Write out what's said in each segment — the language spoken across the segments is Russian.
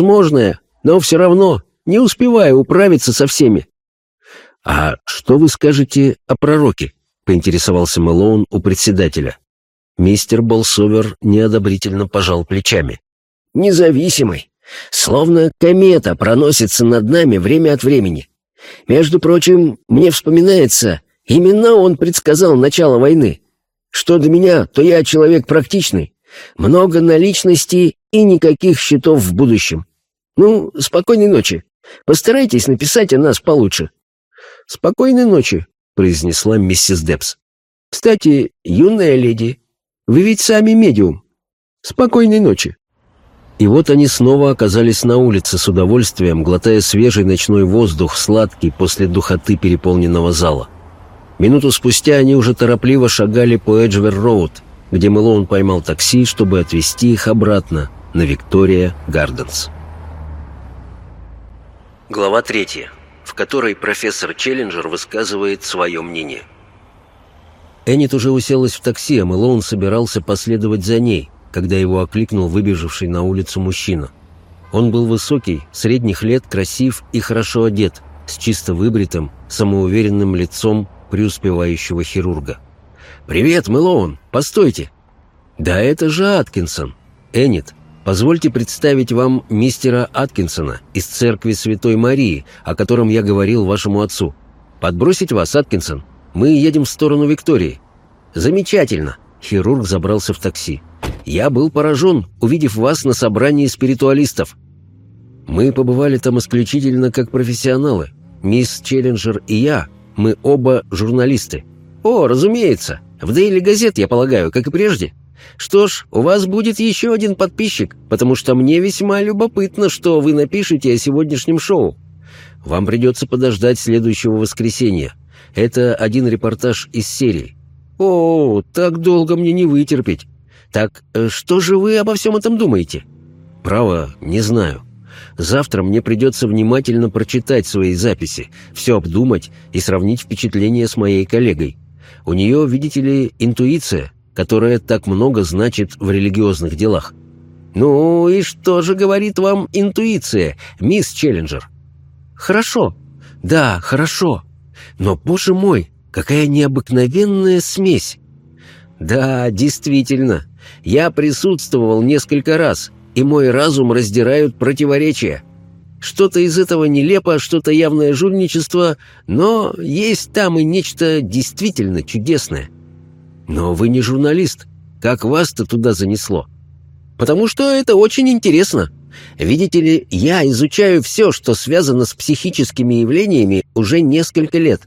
невозможное, но все равно не успеваю управиться со всеми». «А что вы скажете о пророке?» — поинтересовался Мэлоун у председателя. Мистер Болсовер неодобрительно пожал плечами. «Независимый. Словно комета проносится над нами время от времени. Между прочим, мне вспоминается, именно он предсказал начало войны. Что до меня, то я человек практичный. Много наличности и никаких счетов в будущем. Ну, спокойной ночи. Постарайтесь написать о нас получше». «Спокойной ночи», — произнесла миссис Депс. «Кстати, юная леди, вы ведь сами медиум. Спокойной ночи». И вот они снова оказались на улице с удовольствием, глотая свежий ночной воздух, сладкий после духоты переполненного зала. Минуту спустя они уже торопливо шагали по Эджвер-Роуд, где Мэлоун поймал такси, чтобы отвезти их обратно на Виктория Гарденс. Глава третья, в которой профессор Челленджер высказывает свое мнение. Эннет уже уселась в такси, а Мэлоун собирался последовать за ней – когда его окликнул выбежавший на улицу мужчина. Он был высокий, средних лет, красив и хорошо одет, с чисто выбритым, самоуверенным лицом преуспевающего хирурга. «Привет, Мэлоун! Постойте!» «Да это же Аткинсон! Эннет, позвольте представить вам мистера Аткинсона из церкви Святой Марии, о котором я говорил вашему отцу. Подбросить вас, Аткинсон? Мы едем в сторону Виктории». «Замечательно!» Хирург забрался в такси. Я был поражен, увидев вас на собрании спиритуалистов. Мы побывали там исключительно как профессионалы. Мисс Челленджер и я, мы оба журналисты. О, разумеется, в Дейли Газет, я полагаю, как и прежде. Что ж, у вас будет еще один подписчик, потому что мне весьма любопытно, что вы напишете о сегодняшнем шоу. Вам придется подождать следующего воскресенья. Это один репортаж из серии. О, так долго мне не вытерпеть. «Так э, что же вы обо всем этом думаете?» «Право, не знаю. Завтра мне придется внимательно прочитать свои записи, все обдумать и сравнить впечатления с моей коллегой. У нее, видите ли, интуиция, которая так много значит в религиозных делах». «Ну и что же говорит вам интуиция, мисс Челленджер?» «Хорошо. Да, хорошо. Но, боже мой, какая необыкновенная смесь!» «Да, действительно, я присутствовал несколько раз, и мой разум раздирают противоречия. Что-то из этого нелепо, что-то явное жульничество, но есть там и нечто действительно чудесное. Но вы не журналист. Как вас-то туда занесло? Потому что это очень интересно. Видите ли, я изучаю все, что связано с психическими явлениями уже несколько лет.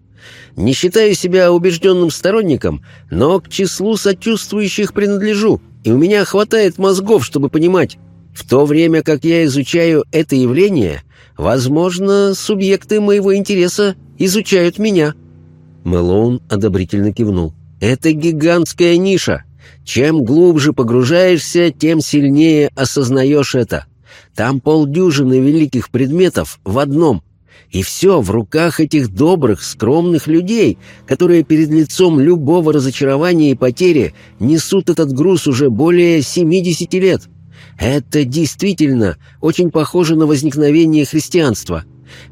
Не считаю себя убежденным сторонником, но к числу сочувствующих принадлежу – и у меня хватает мозгов, чтобы понимать, в то время как я изучаю это явление, возможно, субъекты моего интереса изучают меня». Мэлоун одобрительно кивнул. «Это гигантская ниша. Чем глубже погружаешься, тем сильнее осознаешь это. Там полдюжины великих предметов в одном — и все в руках этих добрых, скромных людей, которые перед лицом любого разочарования и потери несут этот груз уже более 70 лет. Это действительно очень похоже на возникновение христианства.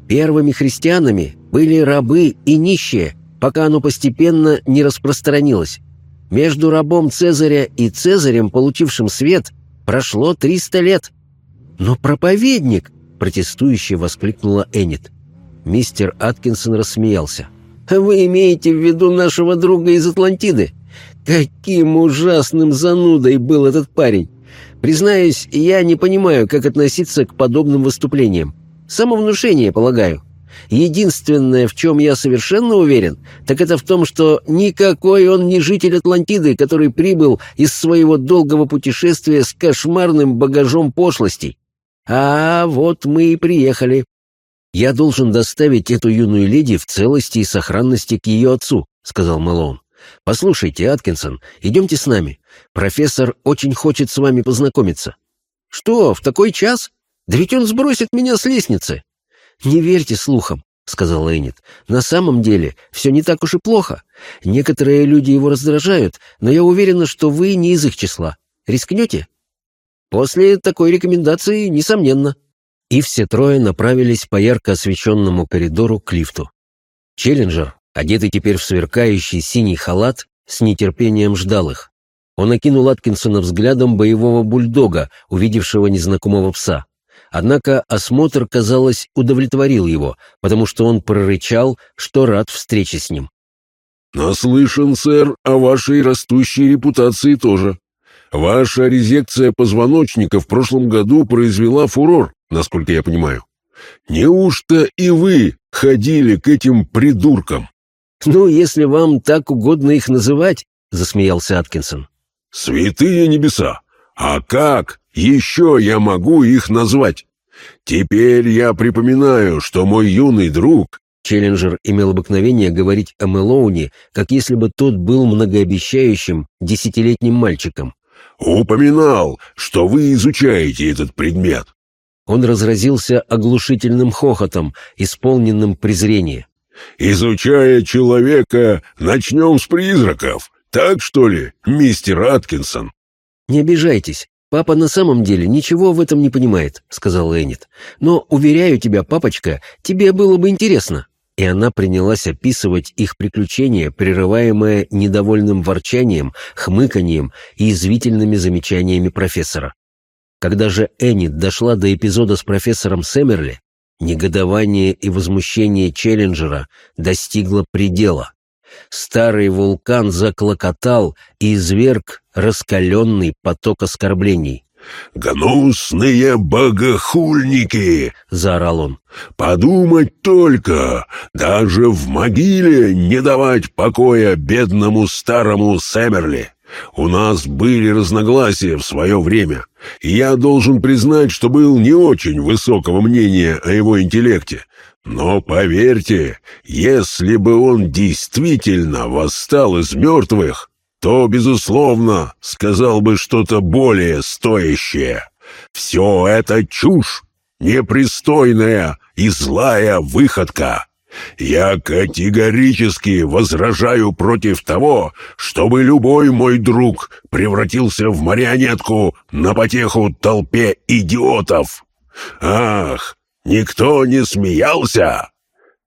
Первыми христианами были рабы и нищие, пока оно постепенно не распространилось. Между рабом Цезаря и Цезарем, получившим свет, прошло 300 лет. «Но проповедник!» — протестующе воскликнула Эннет. Мистер Аткинсон рассмеялся. «Вы имеете в виду нашего друга из Атлантиды? Каким ужасным занудой был этот парень! Признаюсь, я не понимаю, как относиться к подобным выступлениям. Самовнушение, полагаю. Единственное, в чем я совершенно уверен, так это в том, что никакой он не житель Атлантиды, который прибыл из своего долгого путешествия с кошмарным багажом пошлостей. А вот мы и приехали. «Я должен доставить эту юную леди в целости и сохранности к ее отцу», — сказал Мэлоун. «Послушайте, Аткинсон, идемте с нами. Профессор очень хочет с вами познакомиться». «Что, в такой час? Да ведь он сбросит меня с лестницы». «Не верьте слухам», — сказал Эннет. «На самом деле все не так уж и плохо. Некоторые люди его раздражают, но я уверена, что вы не из их числа. Рискнете?» «После такой рекомендации, несомненно». и все трое направились по ярко освещенному коридору к лифту. Челленджер, одетый теперь в сверкающий синий халат, с нетерпением ждал их. Он окинул Аткинсона взглядом боевого бульдога, увидевшего незнакомого пса. Однако осмотр, казалось, удовлетворил его, потому что он прорычал, что рад встрече с ним. «Наслышан, сэр, о вашей растущей репутации тоже. Ваша резекция позвоночника в прошлом году произвела фурор, насколько я понимаю. Неужто и вы ходили к этим придуркам?» «Ну, если вам так угодно их называть», — засмеялся Аткинсон. «Святые небеса! А как еще я могу их назвать? Теперь я припоминаю, что мой юный друг Челленджер имел обыкновение говорить о Мэлоуне, как если бы тот был многообещающим десятилетним мальчиком. «Упоминал, что вы изучаете этот предмет». Он разразился оглушительным хохотом, исполненным презрения. «Изучая человека, начнем с призраков. Так, что ли, мистер Аткинсон?» «Не обижайтесь. «Папа на самом деле ничего в этом не понимает», — сказал Эннет. «Но, уверяю тебя, папочка, тебе было бы интересно и она принялась описывать их приключения, прерываемое недовольным ворчанием, хмыканьем и извительными замечаниями профессора. Когда же Эннет дошла до эпизода с профессором Сэмерли, негодование и возмущение Челленджера достигло предела. Старый вулкан заклокотал и изверг раскаленный поток оскорблений. «Гнусные богохульники!» — заорал он. «Подумать только! Даже в могиле не давать покоя бедному старому Сэмерли! У нас были разногласия в свое время, и я должен признать, что был не очень высокого мнения о его интеллекте. Но поверьте, если бы он действительно восстал из мертвых, то, безусловно, сказал бы что-то более стоящее. Все это чушь, непристойная и злая выходка. Я категорически возражаю против того, чтобы любой мой друг превратился в марионетку на потеху толпе идиотов. Ах, никто не смеялся?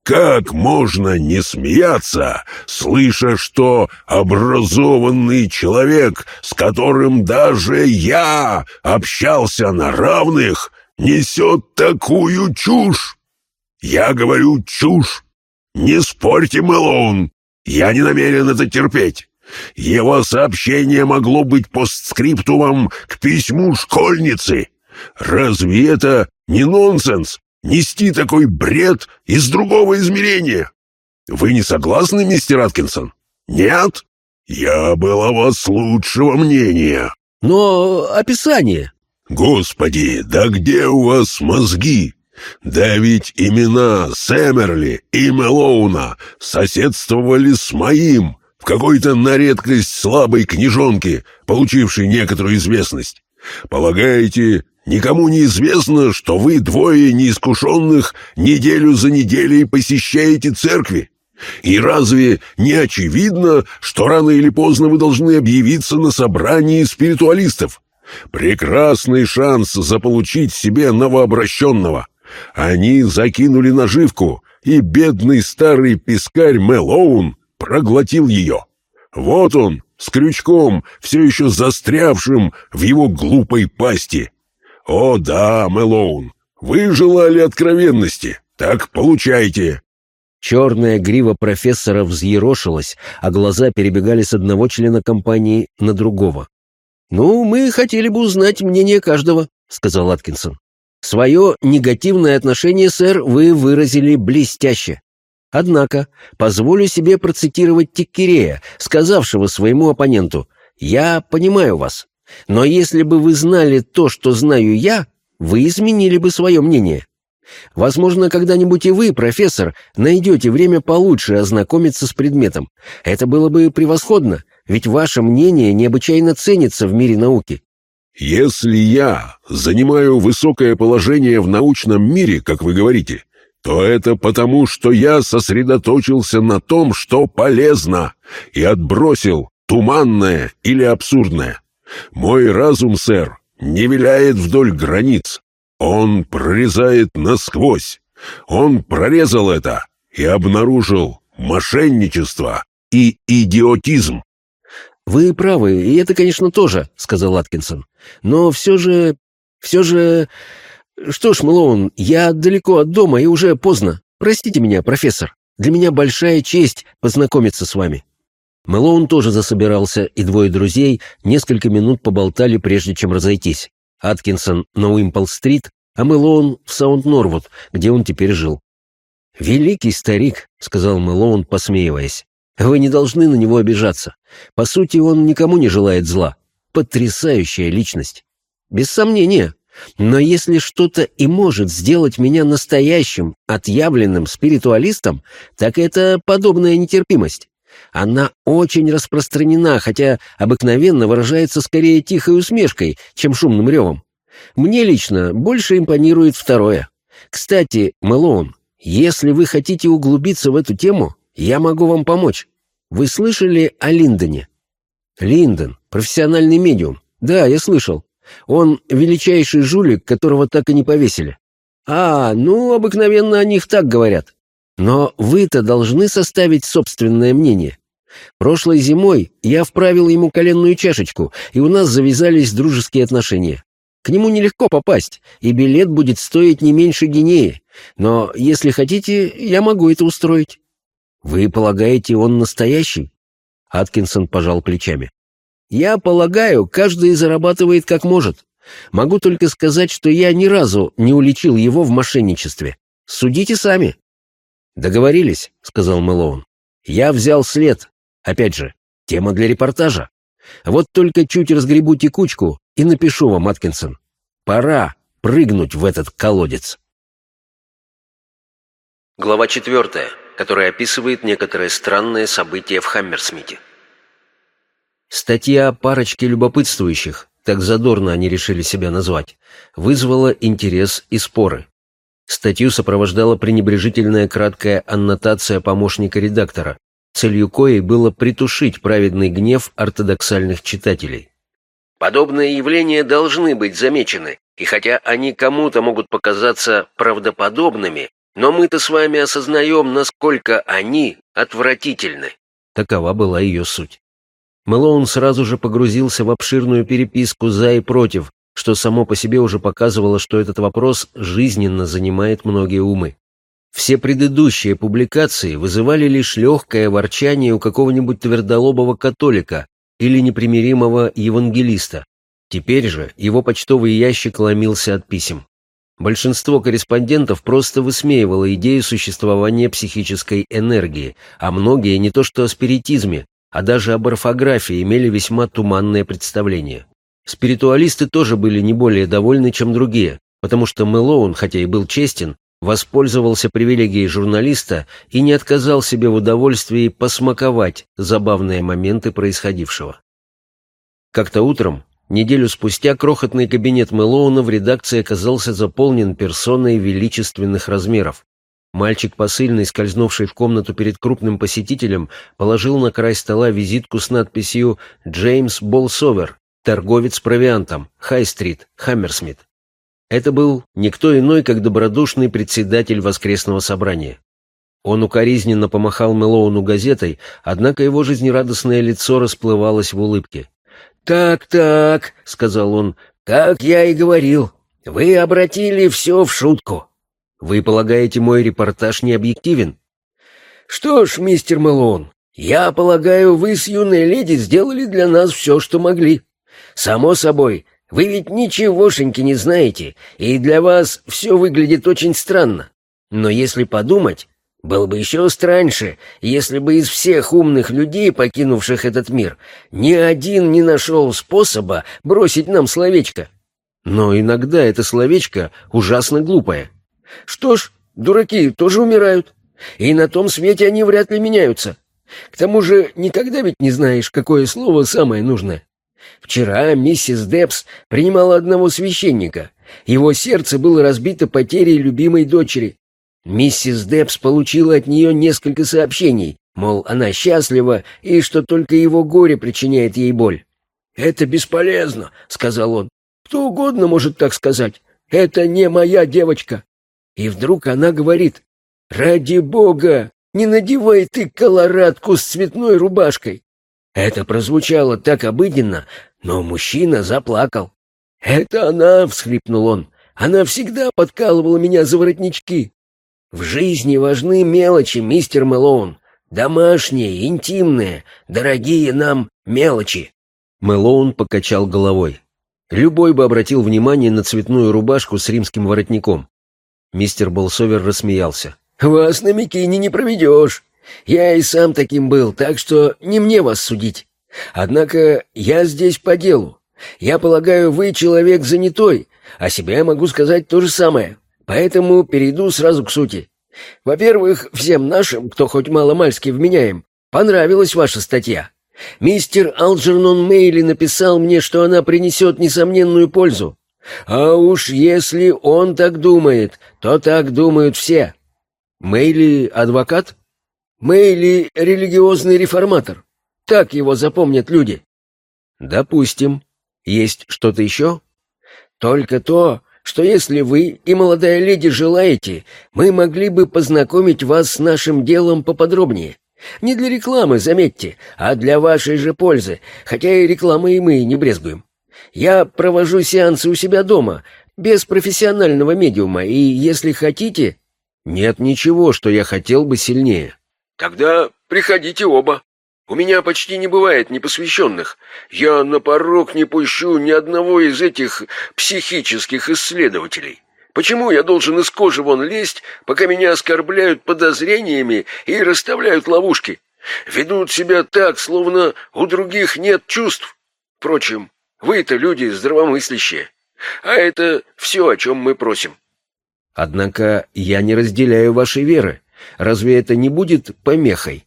Как можно не смеяться, слыша, что образованный человек, с которым даже я общался на равных, несет такую чушь? Я говорю чушь. Не спорьте, Мэлоун, я не намерен это терпеть. Его сообщение могло быть постскриптумом к письму школьницы. Разве это не нонсенс? нести такой бред из другого измерения. Вы не согласны, мистер Аткинсон? Нет? Я был о вас лучшего мнения. Но описание... Господи, да где у вас мозги? Да ведь имена Сэмерли и Мелоуна соседствовали с моим в какой-то на редкость слабой книжонке, получившей некоторую известность. Полагаете, Никому не известно, что вы двое неискушенных неделю за неделей посещаете церкви. И разве не очевидно, что рано или поздно вы должны объявиться на собрании спиритуалистов? Прекрасный шанс заполучить себе новообращенного. Они закинули наживку, и бедный старый пескарь Мэлоун проглотил ее. Вот он, с крючком, все еще застрявшим в его глупой пасти. «О да, Мэлоун, вы желали откровенности, так получайте». Черная грива профессора взъерошилась, а глаза перебегали с одного члена компании на другого. «Ну, мы хотели бы узнать мнение каждого», — сказал Аткинсон. «Свое негативное отношение, сэр, вы выразили блестяще. Однако, позволю себе процитировать Тиккерея, сказавшего своему оппоненту, «Я понимаю вас. Но если бы вы знали то, что знаю я, вы изменили бы свое мнение. Возможно, когда-нибудь и вы, профессор, найдете время получше ознакомиться с предметом. Это было бы превосходно, ведь ваше мнение необычайно ценится в мире науки. Если я занимаю высокое положение в научном мире, как вы говорите, то это потому, что я сосредоточился на том, что полезно, и отбросил туманное или абсурдное. Мой разум, сэр, не виляет вдоль границ. Он прорезает насквозь. Он прорезал это и обнаружил мошенничество и идиотизм. «Вы правы, и это, конечно, тоже», — сказал Аткинсон. «Но все же... все же... Что ж, Мэлоун, я далеко от дома и уже поздно. Простите меня, профессор. Для меня большая честь познакомиться с вами». Мэлоун тоже засобирался, и двое друзей несколько минут поболтали, прежде чем разойтись. Аткинсон на Уимпл-стрит, а Мэлоун в Саунд-Норвуд, где он теперь жил. «Великий старик», — сказал Мэлоун, посмеиваясь. «Вы не должны на него обижаться. По сути, он никому не желает зла. Потрясающая личность. Без сомнения. Но если что-то и может сделать меня настоящим, отъявленным спиритуалистом, так это подобная нетерпимость. Она очень распространена, хотя обыкновенно выражается скорее тихой усмешкой, чем шумным ревом. Мне лично больше импонирует второе. Кстати, Мэлоун, если вы хотите углубиться в эту тему, я могу вам помочь. Вы слышали о Линдоне? Линдон, профессиональный медиум. Да, я слышал. Он величайший жулик, которого так и не повесили. А, ну, обыкновенно о них так говорят. Но вы-то должны составить собственное мнение. Прошлой зимой я вправил ему коленную чашечку, и у нас завязались дружеские отношения. К нему нелегко попасть, и билет будет стоить не меньше гинеи. Но, если хотите, я могу это устроить. Вы полагаете, он настоящий? Аткинсон пожал плечами. Я полагаю, каждый зарабатывает как может. Могу только сказать, что я ни разу не уличил его в мошенничестве. Судите сами. «Договорились», — сказал Мэлоун. «Я взял след. Опять же, тема для репортажа. Вот только чуть разгребу текучку и напишу вам, Аткинсон. Пора прыгнуть в этот колодец». Глава четвертая, которая описывает некоторые странные события в Хаммерсмите. Статья парочки любопытствующих, так задорно они решили себя назвать, вызвала интерес и споры. Статью сопровождала пренебрежительная краткая аннотация помощника редактора, целью коей было притушить праведный гнев ортодоксальных читателей. Подобные явления должны быть замечены, и хотя они кому-то могут показаться правдоподобными, но мы-то с вами осознаем, насколько они отвратительны. Такова была ее суть. Мэлоун сразу же погрузился в обширную переписку «за» и «против», что само по себе уже показывало, что этот вопрос жизненно занимает многие умы. Все предыдущие публикации вызывали лишь легкое ворчание у какого-нибудь твердолобого католика или непримиримого евангелиста. Теперь же его почтовый ящик ломился от писем. Большинство корреспондентов просто высмеивало идею существования психической энергии, а многие не то что о спиритизме, а даже об орфографии имели весьма туманное представление. Спиритуалисты тоже были не более довольны, чем другие, потому что Мэлоун, хотя и был честен, воспользовался привилегией журналиста и не отказал себе в удовольствии посмаковать забавные моменты происходившего. Как-то утром, неделю спустя, крохотный кабинет Мэлоуна в редакции оказался заполнен персоной величественных размеров. Мальчик посыльный, скользнувший в комнату перед крупным посетителем, положил на край стола визитку с надписью «Джеймс Болсовер, торговец провиантом, Хай-стрит, Хаммерсмит. Это был никто иной, как добродушный председатель воскресного собрания. Он укоризненно помахал Мэлоуну газетой, однако его жизнерадостное лицо расплывалось в улыбке. «Так-так», — сказал он, — «как я и говорил, вы обратили все в шутку». «Вы полагаете, мой репортаж не объективен?» «Что ж, мистер Мэлоун, я полагаю, вы с юной леди сделали для нас все, что могли. Само собой, вы ведь ничегошеньки не знаете, и для вас все выглядит очень странно. Но если подумать, было бы еще страньше, если бы из всех умных людей, покинувших этот мир, ни один не нашел способа бросить нам словечко. Но иногда это словечко ужасно глупое. Что ж, дураки тоже умирают, и на том свете они вряд ли меняются. К тому же никогда ведь не знаешь, какое слово самое нужное. Вчера миссис Депс принимала одного священника. Его сердце было разбито потерей любимой дочери. Миссис Депс получила от нее несколько сообщений, мол, она счастлива и что только его горе причиняет ей боль. «Это бесполезно», — сказал он. «Кто угодно может так сказать. это не моя девочка. И вдруг она говорит, «Ради бога, не надевай ты колорадку с цветной рубашкой». Это прозвучало так обыденно, но мужчина заплакал. «Это она!» — всхлипнул он. «Она всегда подкалывала меня за воротнички». «В жизни важны мелочи, мистер Мэлоун. Домашние, интимные, дорогие нам мелочи». Мэлоун покачал головой. Любой бы обратил внимание на цветную рубашку с римским воротником. Мистер Болсовер рассмеялся. «Вас на Микине не проведешь. Я и сам таким был, так что не мне вас судить. Однако я здесь по делу. Я полагаю, вы человек занятой, а себя я могу сказать то же самое. Поэтому перейду сразу к сути. Во-первых, всем нашим, кто хоть мало-мальски вменяем, понравилась ваша статья. Мистер Алджернон Мейли написал мне, что она принесет несомненную пользу. А уж если он так думает, то так думают все. Мейли — адвокат? Мейли — религиозный реформатор. Так его запомнят люди. Допустим. Есть что-то еще? Только то, что если вы и молодая леди желаете, мы могли бы познакомить вас с нашим делом поподробнее. Не для рекламы, заметьте, а для вашей же пользы, хотя и рекламой мы не брезгуем. Я провожу сеансы у себя дома, без профессионального медиума, и если хотите...» «Нет ничего, что я хотел бы сильнее». «Тогда приходите оба. У меня почти не бывает непосвященных. Я на порог не пущу ни одного из этих психических исследователей». Почему я должен из кожи вон лезть, пока меня оскорбляют подозрениями и расставляют ловушки? Ведут себя так, словно у других нет чувств. Впрочем, вы-то люди здравомыслящие. А это все, о чем мы просим. Однако я не разделяю вашей веры. Разве это не будет помехой?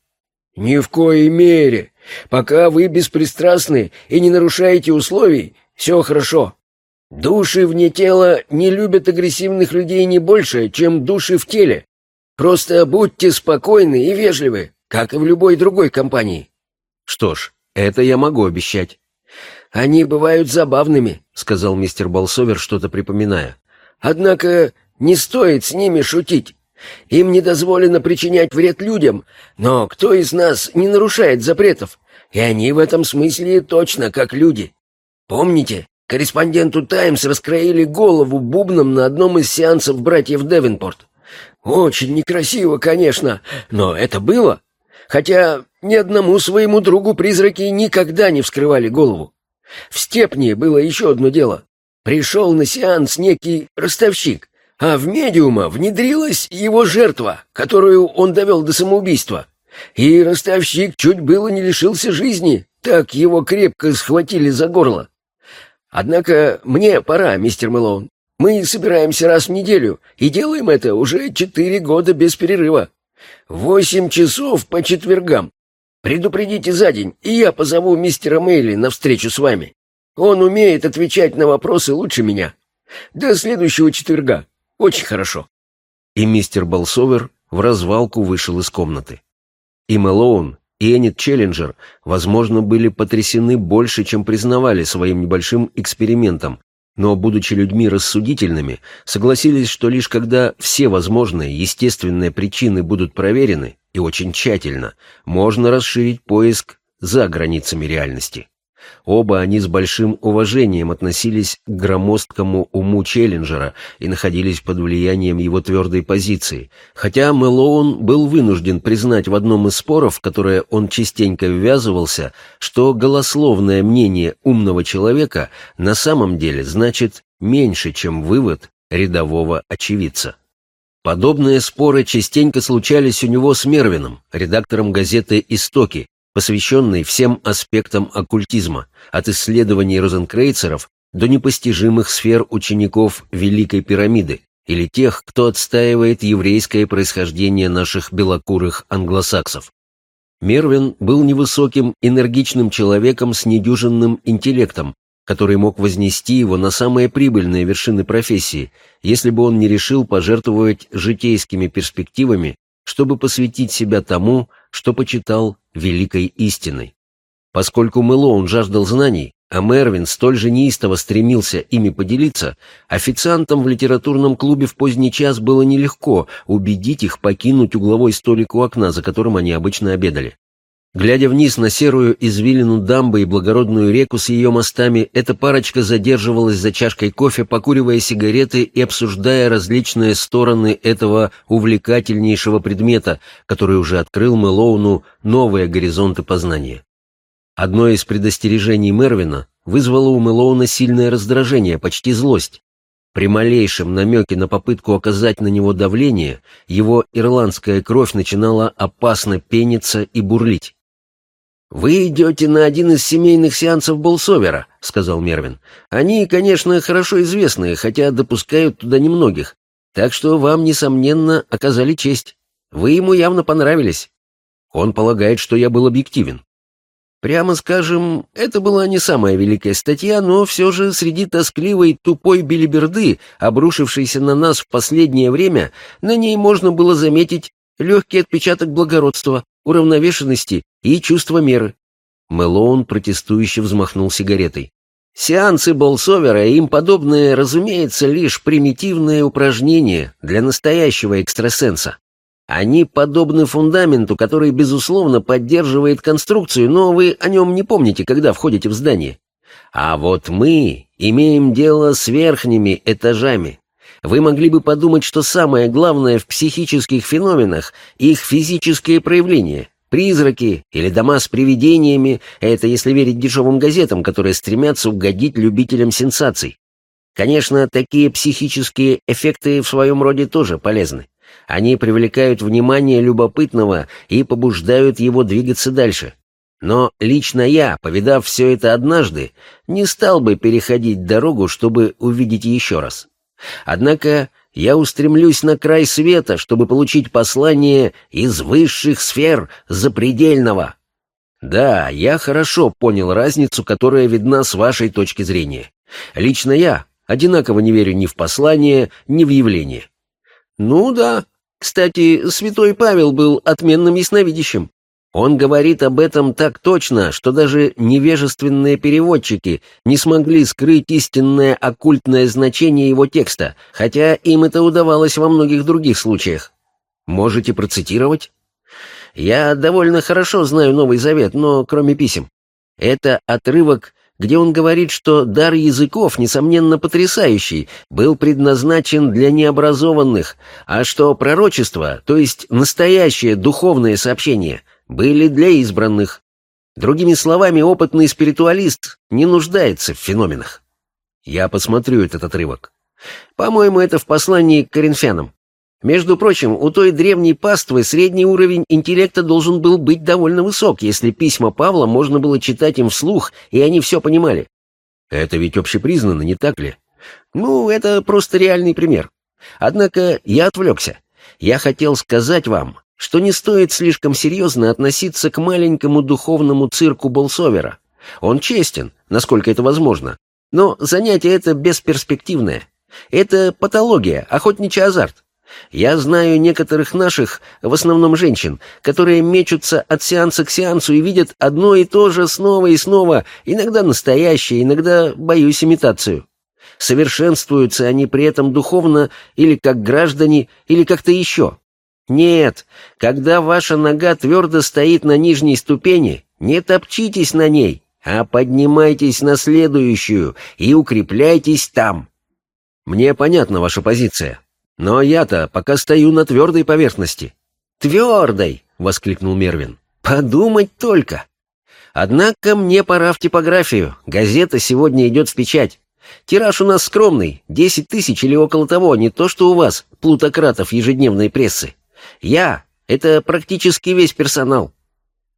Ни в коей мере. Пока вы беспристрастны и не нарушаете условий, все хорошо. Души вне тела не любят агрессивных людей не больше, чем души в теле. Просто будьте спокойны и вежливы, как и в любой другой компании. Что ж, это я могу обещать. Они бывают забавными, сказал мистер Болсовер, что-то припоминая. Однако не стоит с ними шутить. Им не дозволено причинять вред людям, но кто из нас не нарушает запретов? И они в этом смысле точно как люди. Помните, Корреспонденту «Таймс» раскроили голову бубном на одном из сеансов братьев Девинпорт. Очень некрасиво, конечно, но это было. Хотя ни одному своему другу призраки никогда не вскрывали голову. В Степне было еще одно дело. Пришел на сеанс некий ростовщик, а в медиума внедрилась его жертва, которую он довел до самоубийства. И ростовщик чуть было не лишился жизни, так его крепко схватили за горло. Однако мне пора, мистер Мэлоун. Мы собираемся раз в неделю и делаем это уже четыре года без перерыва. Восемь часов по четвергам. Предупредите за день, и я позову мистера Мейли на встречу с вами. Он умеет отвечать на вопросы лучше меня. До следующего четверга. Очень хорошо». И мистер Болсовер в развалку вышел из комнаты. И Мэлоун и Эннет Челленджер, возможно, были потрясены больше, чем признавали своим небольшим экспериментом, но, будучи людьми рассудительными, согласились, что лишь когда все возможные естественные причины будут проверены, и очень тщательно, можно расширить поиск за границами реальности. Оба они с большим уважением относились к громоздкому уму Челленджера и находились под влиянием его твердой позиции, хотя Мэлоун был вынужден признать в одном из споров, в которые он частенько ввязывался, что голословное мнение умного человека на самом деле значит меньше, чем вывод рядового очевидца. Подобные споры частенько случались у него с Мервином, редактором газеты «Истоки», посвященный всем аспектам оккультизма, от исследований розенкрейцеров до непостижимых сфер учеников Великой пирамиды или тех, кто отстаивает еврейское происхождение наших белокурых англосаксов. Мервин был невысоким, энергичным человеком с недюжинным интеллектом, который мог вознести его на самые прибыльные вершины профессии, если бы он не решил пожертвовать житейскими перспективами, чтобы посвятить себя тому, что почитал великой истиной. Поскольку Мэлоун жаждал знаний, а Мервин столь же неистово стремился ими поделиться, официантам в литературном клубе в поздний час было нелегко убедить их покинуть угловой столик у окна, за которым они обычно обедали. Глядя вниз на серую извилину дамбы и благородную реку с ее мостами, эта парочка задерживалась за чашкой кофе, покуривая сигареты и обсуждая различные стороны этого увлекательнейшего предмета, который уже открыл Мэлоуну новые горизонты познания. Одно из предостережений Мервина вызвало у Мэлоуна сильное раздражение, почти злость. При малейшем намеке на попытку оказать на него давление, его ирландская кровь начинала опасно пениться и бурлить. «Вы идете на один из семейных сеансов Болсовера», — сказал Мервин. «Они, конечно, хорошо известны, хотя допускают туда немногих. Так что вам, несомненно, оказали честь. Вы ему явно понравились. Он полагает, что я был объективен. Прямо скажем, это была не самая великая статья, но все же среди тоскливой тупой белиберды, обрушившейся на нас в последнее время, на ней можно было заметить легкий отпечаток благородства, уравновешенности и чувства меры. Мэлоун протестующе взмахнул сигаретой. Сеансы Болсовера и им подобные, разумеется, лишь примитивные упражнения для настоящего экстрасенса. Они подобны фундаменту, который, безусловно, поддерживает конструкцию, но вы о нем не помните, когда входите в здание. А вот мы имеем дело с верхними этажами. Вы могли бы подумать, что самое главное в психических феноменах — их физические проявления. Призраки или дома с привидениями — это если верить дешевым газетам, которые стремятся угодить любителям сенсаций. Конечно, такие психические эффекты в своем роде тоже полезны. Они привлекают внимание любопытного и побуждают его двигаться дальше. Но лично я, повидав все это однажды, не стал бы переходить дорогу, чтобы увидеть еще раз. Однако я устремлюсь на край света, чтобы получить послание из высших сфер запредельного. Да, я хорошо понял разницу, которая видна с вашей точки зрения. Лично я одинаково не верю ни в послание, ни в явление. Ну да, кстати, святой Павел был отменным ясновидящим. Он говорит об этом так точно, что даже невежественные переводчики не смогли скрыть истинное оккультное значение его текста, хотя им это удавалось во многих других случаях. Можете процитировать? Я довольно хорошо знаю Новый Завет, но кроме писем. Это отрывок, где он говорит, что дар языков, несомненно потрясающий, был предназначен для необразованных, а что пророчество, то есть настоящее духовное сообщение — были для избранных. Другими словами, опытный спиритуалист не нуждается в феноменах. Я посмотрю этот отрывок. По-моему, это в послании к коринфянам. Между прочим, у той древней паствы средний уровень интеллекта должен был быть довольно высок, если письма Павла можно было читать им вслух, и они все понимали. Это ведь общепризнано, не так ли? Ну, это просто реальный пример. Однако я отвлекся. Я хотел сказать вам, что не стоит слишком серьезно относиться к маленькому духовному цирку Болсовера. Он честен, насколько это возможно, но занятие это бесперспективное. Это патология, охотничий азарт. Я знаю некоторых наших, в основном женщин, которые мечутся от сеанса к сеансу и видят одно и то же снова и снова, иногда настоящее, иногда, боюсь, имитацию. Совершенствуются они при этом духовно или как граждане, или как-то еще. Нет, когда ваша нога твердо стоит на нижней ступени, не топчитесь на ней, а поднимайтесь на следующую и укрепляйтесь там. Мне понятна ваша позиция, но я-то пока стою на твердой поверхности. Твердой! — воскликнул Мервин. Подумать только! Однако мне пора в типографию, газета сегодня идет в печать. Тираж у нас скромный, десять тысяч или около того, не то что у вас, плутократов ежедневной прессы. Я — это практически весь персонал.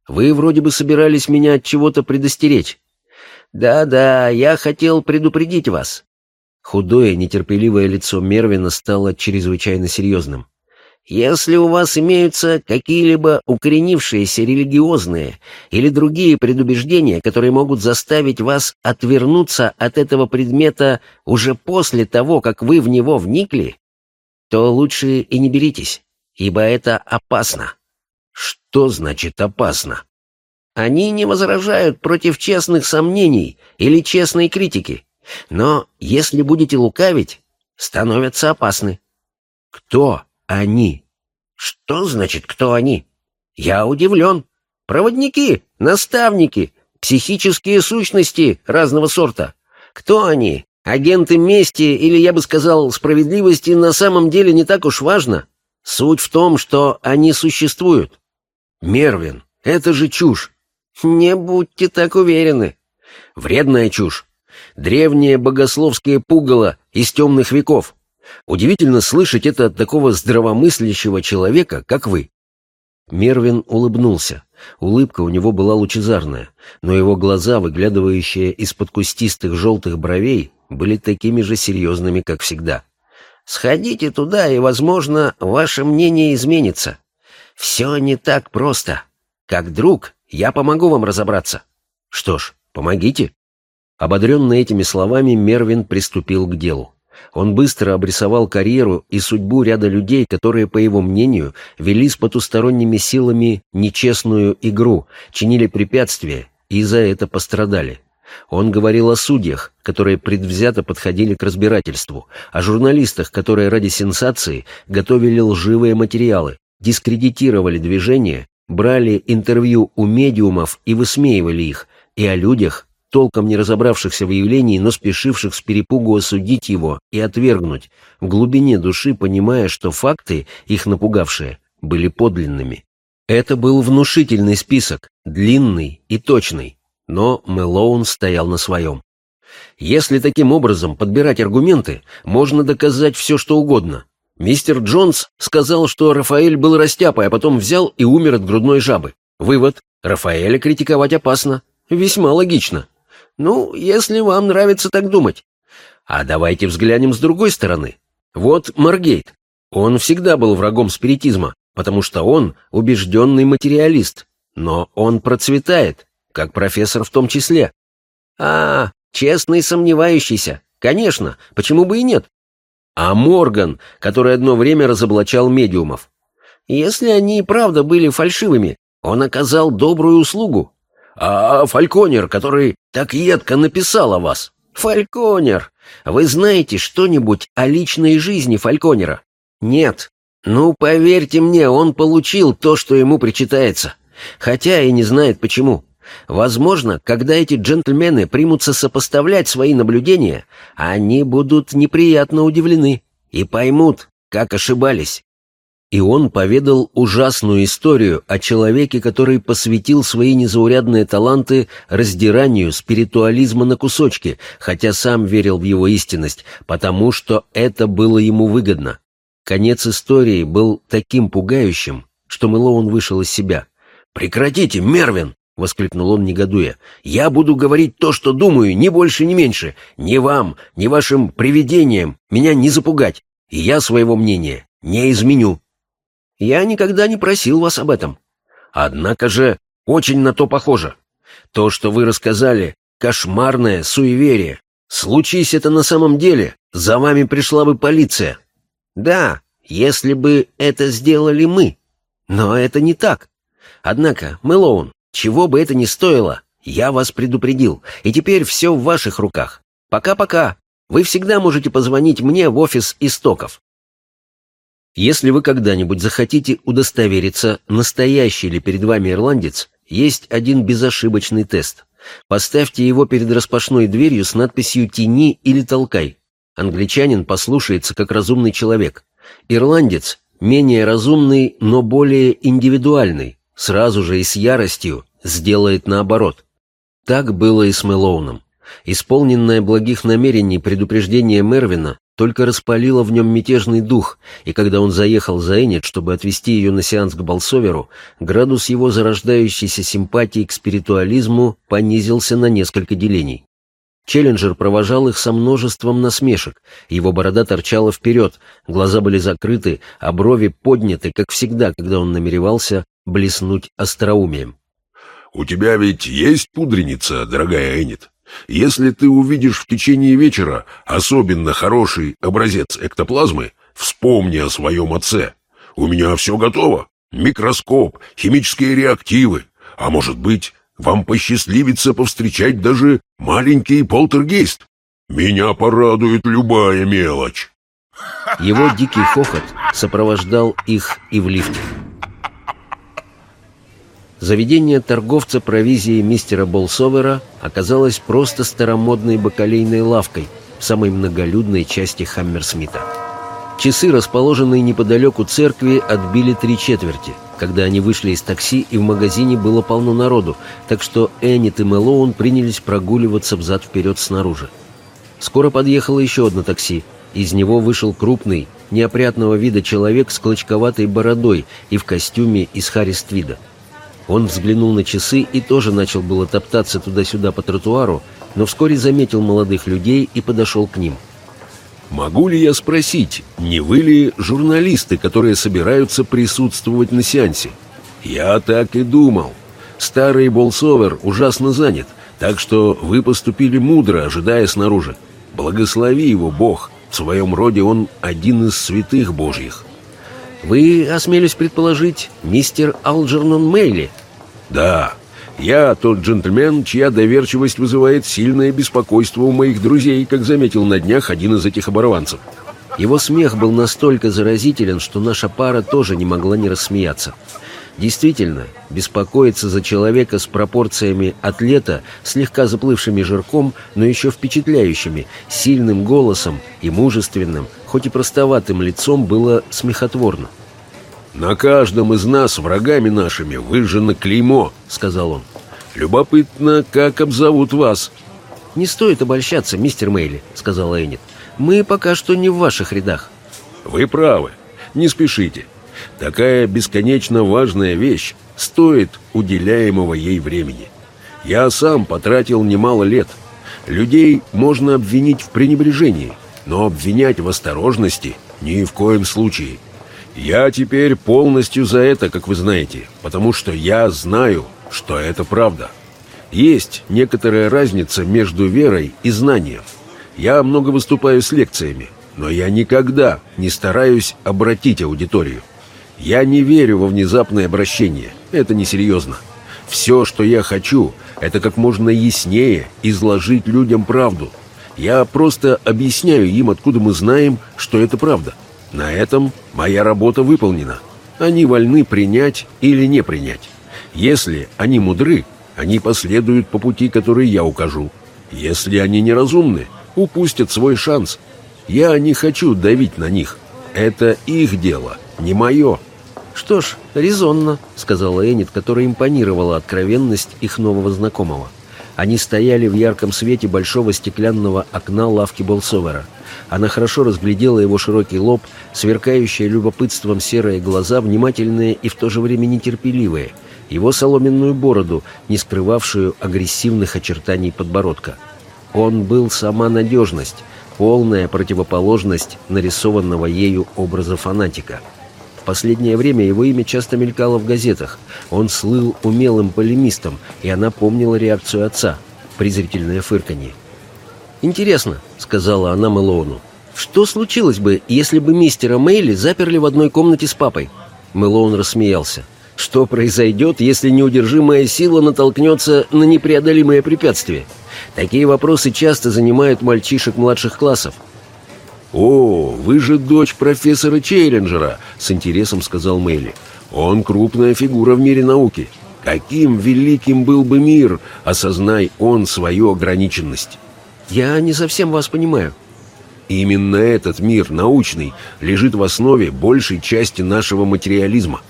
Вы вроде бы собирались меня от чего-то предостеречь. Да-да, я хотел предупредить вас. Худое, нетерпеливое лицо Мервина стало чрезвычайно серьезным. Если у вас имеются какие-либо укоренившиеся религиозные или другие предубеждения, которые могут заставить вас отвернуться от этого предмета уже после того, как вы в него вникли, то лучше и не беритесь ибо это опасно. Что значит опасно? Они не возражают против честных сомнений или честной критики. Но если будете лукавить, становятся опасны. Кто они? Что значит «кто они»? Я удивлен. Проводники, наставники, психические сущности разного сорта. Кто они? Агенты мести или, я бы сказал, справедливости на самом деле не так уж важно. Суть в том, что они существуют. Мервин, это же чушь. Не будьте так уверены. Вредная чушь. Древнее богословское пугало из темных веков. Удивительно слышать это от такого здравомыслящего человека, как вы. Мервин улыбнулся. Улыбка у него была лучезарная, но его глаза, выглядывающие из-под кустистых желтых бровей, были такими же серьезными, как всегда. «Сходите туда, и, возможно, ваше мнение изменится. Все не так просто. Как друг, я помогу вам разобраться». «Что ж, помогите». Ободренный этими словами, Мервин приступил к делу. Он быстро обрисовал карьеру и судьбу ряда людей, которые, по его мнению, вели с потусторонними силами нечестную игру, чинили препятствия и за это пострадали. Он говорил о судьях, которые предвзято подходили к разбирательству, о журналистах, которые ради сенсации готовили лживые материалы, дискредитировали движение, брали интервью у медиумов и высмеивали их, и о людях, толком не разобравшихся в явлении, но спешивших с перепугу осудить его и отвергнуть, в глубине души понимая, что факты, их напугавшие, были подлинными. Это был внушительный список, длинный и точный, но Мэлоун стоял на своем. Если таким образом подбирать аргументы, можно доказать все, что угодно. Мистер Джонс сказал, что Рафаэль был растяпой, а потом взял и умер от грудной жабы. Вывод – Рафаэля критиковать опасно. Весьма логично. Ну, если вам нравится так думать. А давайте взглянем с другой стороны. Вот Маргейт. Он всегда был врагом спиритизма, потому что он убежденный материалист. Но он процветает, как профессор в том числе. А, честный сомневающийся. Конечно, почему бы и нет? А Морган, который одно время разоблачал медиумов. Если они и правда были фальшивыми, он оказал добрую услугу. А Фальконер, который так едко написал о вас. Фальконер! Вы знаете что-нибудь о личной жизни Фальконера? Нет. Ну, поверьте мне, он получил то, что ему причитается. Хотя и не знает почему. Возможно, когда эти джентльмены примутся сопоставлять свои наблюдения, они будут неприятно удивлены и поймут, как ошибались. И он поведал ужасную историю о человеке, который посвятил свои незаурядные таланты раздиранию спиритуализма на кусочки, хотя сам верил в его истинность, потому что это было ему выгодно. Конец истории был таким пугающим, что Мэлоун вышел из себя. «Прекратите, Мервин!» — воскликнул он, негодуя. «Я буду говорить то, что думаю, ни больше, ни меньше. Ни вам, ни вашим привидениям меня не запугать. И я своего мнения не изменю». Я никогда не просил вас об этом. Однако же очень на то похоже. То, что вы рассказали, кошмарное суеверие. Случись это на самом деле, за вами пришла бы полиция. Да, если бы это сделали мы. Но это не так. Однако, Мэлоун, чего бы это ни стоило, я вас предупредил, и теперь все в ваших руках. Пока-пока. Вы всегда можете позвонить мне в офис истоков. Если вы когда-нибудь захотите удостовериться, настоящий ли перед вами ирландец, есть один безошибочный тест. Поставьте его перед распашной дверью с надписью «Тяни» или «Толкай». Англичанин послушается как разумный человек. Ирландец менее разумный, но более индивидуальный, сразу же и с яростью сделает наоборот. Так было и с Мэлоуном. Исполненное благих намерений предупреждение Мервина только распалило в нем мятежный дух, и когда он заехал за Эннет, чтобы отвезти ее на сеанс к Болсоверу, градус его зарождающейся симпатии к спиритуализму понизился на несколько делений. Челленджер провожал их со множеством насмешек, его борода торчала вперед, глаза были закрыты, а брови подняты, как всегда, когда он намеревался блеснуть остроумием. «У тебя ведь есть пудреница, дорогая Эннет?» Если ты увидишь в течение вечера особенно хороший образец эктоплазмы, вспомни о своем отце. У меня все готово. Микроскоп, химические реактивы, а может быть, вам посчастливится повстречать даже маленький полтергейст. Меня порадует любая мелочь». Его дикий хохот сопровождал их и в лифте. Заведение торговца провизией мистера Болсовера оказалось просто старомодной бакалейной лавкой в самой многолюдной части Хаммерсмита. Часы, расположенные неподалеку церкви, отбили три четверти, когда они вышли из такси, и в магазине было полно народу, так что Эннет и Мэлоун принялись прогуливаться взад-вперед снаружи. Скоро подъехало еще одно такси. Из него вышел крупный, неопрятного вида человек с клочковатой бородой и в костюме из Харриствида. Он взглянул на часы и тоже начал было топтаться туда-сюда по тротуару, но вскоре заметил молодых людей и подошел к ним. «Могу ли я спросить, не вы ли журналисты, которые собираются присутствовать на сеансе?» «Я так и думал. Старый Болсовер ужасно занят, так что вы поступили мудро, ожидая снаружи. Благослови его Бог, в своем роде он один из святых Божьих». «Вы, осмелюсь предположить, мистер Алджернон Мейли?» «Да, я тот джентльмен, чья доверчивость вызывает сильное беспокойство у моих друзей, как заметил на днях один из этих оборванцев». Его смех был настолько заразителен, что наша пара тоже не могла не рассмеяться. Действительно, беспокоиться за человека с пропорциями атлета, слегка заплывшими жирком, но еще впечатляющими, сильным голосом и мужественным, хоть и простоватым лицом было смехотворно. «На каждом из нас врагами нашими выжжено клеймо», — сказал он. «Любопытно, как обзовут вас». «Не стоит обольщаться, мистер Мейли», — сказала Эннет. «Мы пока что не в ваших рядах». «Вы правы. Не спешите. Такая бесконечно важная вещь стоит уделяемого ей времени. Я сам потратил немало лет. Людей можно обвинить в пренебрежении, но обвинять в осторожности ни в коем случае. Я теперь полностью за это, как вы знаете, потому что я знаю, что это правда. Есть некоторая разница между верой и знанием. Я много выступаю с лекциями, но я никогда не стараюсь обратить аудиторию. Я не верю во внезапное обращение. Это несерьезно. Все, что я хочу, это как можно яснее изложить людям правду – я просто объясняю им, откуда мы знаем, что это правда. На этом моя работа выполнена. Они вольны принять или не принять. Если они мудры, они последуют по пути, который я укажу. Если они неразумны, упустят свой шанс. Я не хочу давить на них. Это их дело, не мое. «Что ж, резонно», — сказала Эннет, которая импонировала откровенность их нового знакомого. — они стояли в ярком свете большого стеклянного окна лавки Болсовера. Она хорошо разглядела его широкий лоб, сверкающие любопытством серые глаза, внимательные и в то же время нетерпеливые, его соломенную бороду, не скрывавшую агрессивных очертаний подбородка. Он был сама надежность, полная противоположность нарисованного ею образа фанатика — в последнее время его имя часто мелькало в газетах. Он слыл умелым полемистом, и она помнила реакцию отца — презрительное фырканье. «Интересно», — сказала она Мэлоуну, — «что случилось бы, если бы мистера Мейли заперли в одной комнате с папой?» Мэлоун рассмеялся. «Что произойдет, если неудержимая сила натолкнется на непреодолимое препятствие? Такие вопросы часто занимают мальчишек младших классов. «О, вы же дочь профессора Чейлинджера», — с интересом сказал Мэйли. «Он крупная фигура в мире науки. Каким великим был бы мир, осознай он свою ограниченность». «Я не совсем вас понимаю». «Именно этот мир, научный, лежит в основе большей части нашего материализма.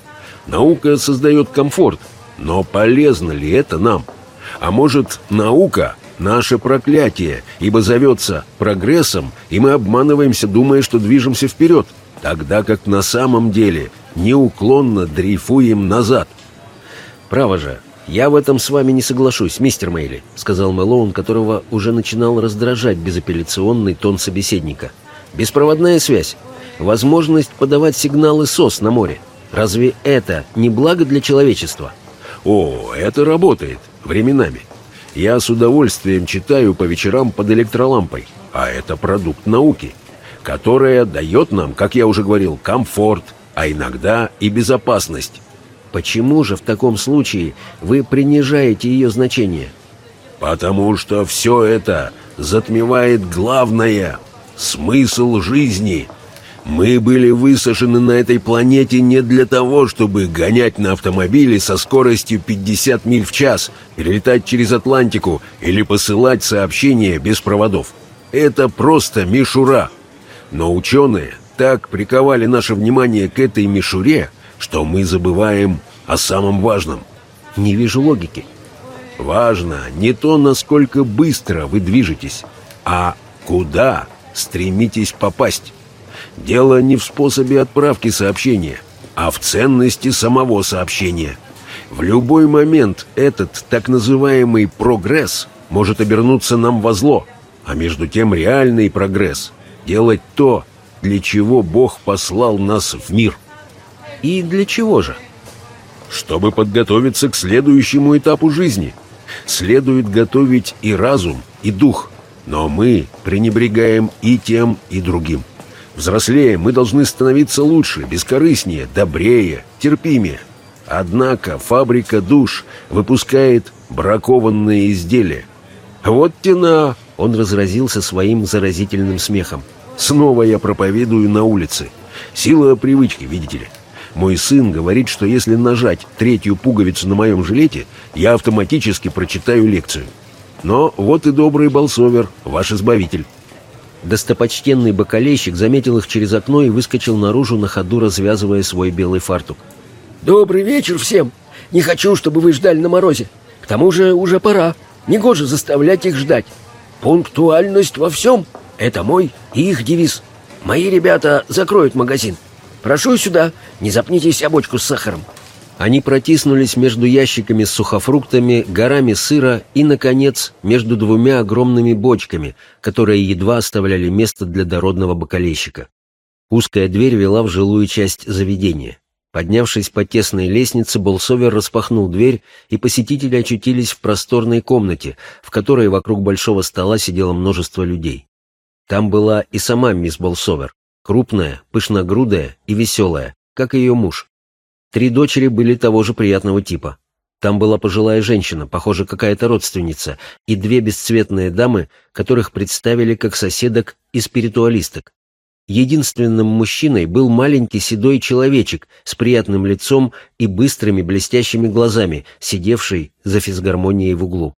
Наука создает комфорт, но полезно ли это нам? А может, наука наше проклятие, ибо зовется прогрессом, и мы обманываемся, думая, что движемся вперед, тогда как на самом деле неуклонно дрейфуем назад. «Право же, я в этом с вами не соглашусь, мистер Мейли», сказал Мэлоун, которого уже начинал раздражать безапелляционный тон собеседника. «Беспроводная связь, возможность подавать сигналы СОС на море. Разве это не благо для человечества?» «О, это работает. Временами. Я с удовольствием читаю по вечерам под электролампой, а это продукт науки, которая дает нам, как я уже говорил, комфорт, а иногда и безопасность. Почему же в таком случае вы принижаете ее значение? Потому что все это затмевает главное — смысл жизни. Мы были высажены на этой планете не для того, чтобы гонять на автомобиле со скоростью 50 миль в час, перелетать через Атлантику или посылать сообщения без проводов. Это просто мишура. Но ученые так приковали наше внимание к этой мишуре, что мы забываем о самом важном. Не вижу логики. Важно не то, насколько быстро вы движетесь, а куда стремитесь попасть. Дело не в способе отправки сообщения, а в ценности самого сообщения. В любой момент этот так называемый прогресс может обернуться нам во зло, а между тем реальный прогресс — делать то, для чего Бог послал нас в мир. И для чего же? Чтобы подготовиться к следующему этапу жизни. Следует готовить и разум, и дух, но мы пренебрегаем и тем, и другим. Взрослее мы должны становиться лучше, бескорыстнее, добрее, терпимее. Однако фабрика душ выпускает бракованные изделия. Вот тена, он разразился своим заразительным смехом. Снова я проповедую на улице. Сила привычки, видите ли. Мой сын говорит, что если нажать третью пуговицу на моем жилете, я автоматически прочитаю лекцию. Но вот и добрый Болсовер, ваш избавитель. Достопочтенный бокалейщик заметил их через окно и выскочил наружу на ходу, развязывая свой белый фартук. «Добрый вечер всем! Не хочу, чтобы вы ждали на морозе. К тому же уже пора. Негоже заставлять их ждать. Пунктуальность во всем — это мой и их девиз. Мои ребята закроют магазин. Прошу сюда, не запнитесь о бочку с сахаром». Они протиснулись между ящиками с сухофруктами, горами сыра и, наконец, между двумя огромными бочками, которые едва оставляли место для дородного бокалейщика. Узкая дверь вела в жилую часть заведения. Поднявшись по тесной лестнице, Болсовер распахнул дверь, и посетители очутились в просторной комнате, в которой вокруг большого стола сидело множество людей. Там была и сама мисс Болсовер, крупная, пышногрудая и веселая, как ее муж. Три дочери были того же приятного типа. Там была пожилая женщина, похоже, какая-то родственница, и две бесцветные дамы, которых представили как соседок и спиритуалисток. Единственным мужчиной был маленький седой человечек с приятным лицом и быстрыми блестящими глазами, сидевший за физгармонией в углу.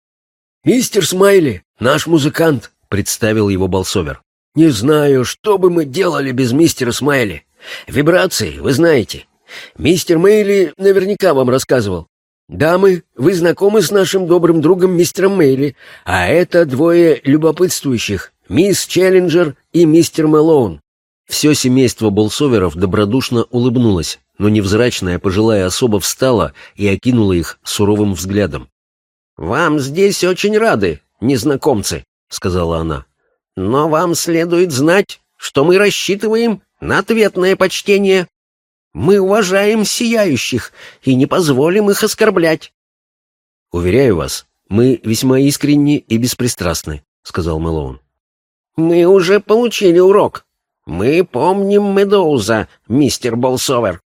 «Мистер Смайли, наш музыкант», — представил его Болсовер. «Не знаю, что бы мы делали без мистера Смайли. Вибрации, вы знаете. Мистер Мейли наверняка вам рассказывал. Дамы, вы знакомы с нашим добрым другом мистером Мейли, а это двое любопытствующих, мисс Челленджер и мистер Мэлоун. Все семейство Болсоверов добродушно улыбнулось, но невзрачная пожилая особа встала и окинула их суровым взглядом. «Вам здесь очень рады, незнакомцы», — сказала она. «Но вам следует знать, что мы рассчитываем на ответное почтение. Мы уважаем сияющих и не позволим их оскорблять». «Уверяю вас, мы весьма искренни и беспристрастны», — сказал Мэлоун. «Мы уже получили урок. Мы помним Медоуза, мистер Болсовер».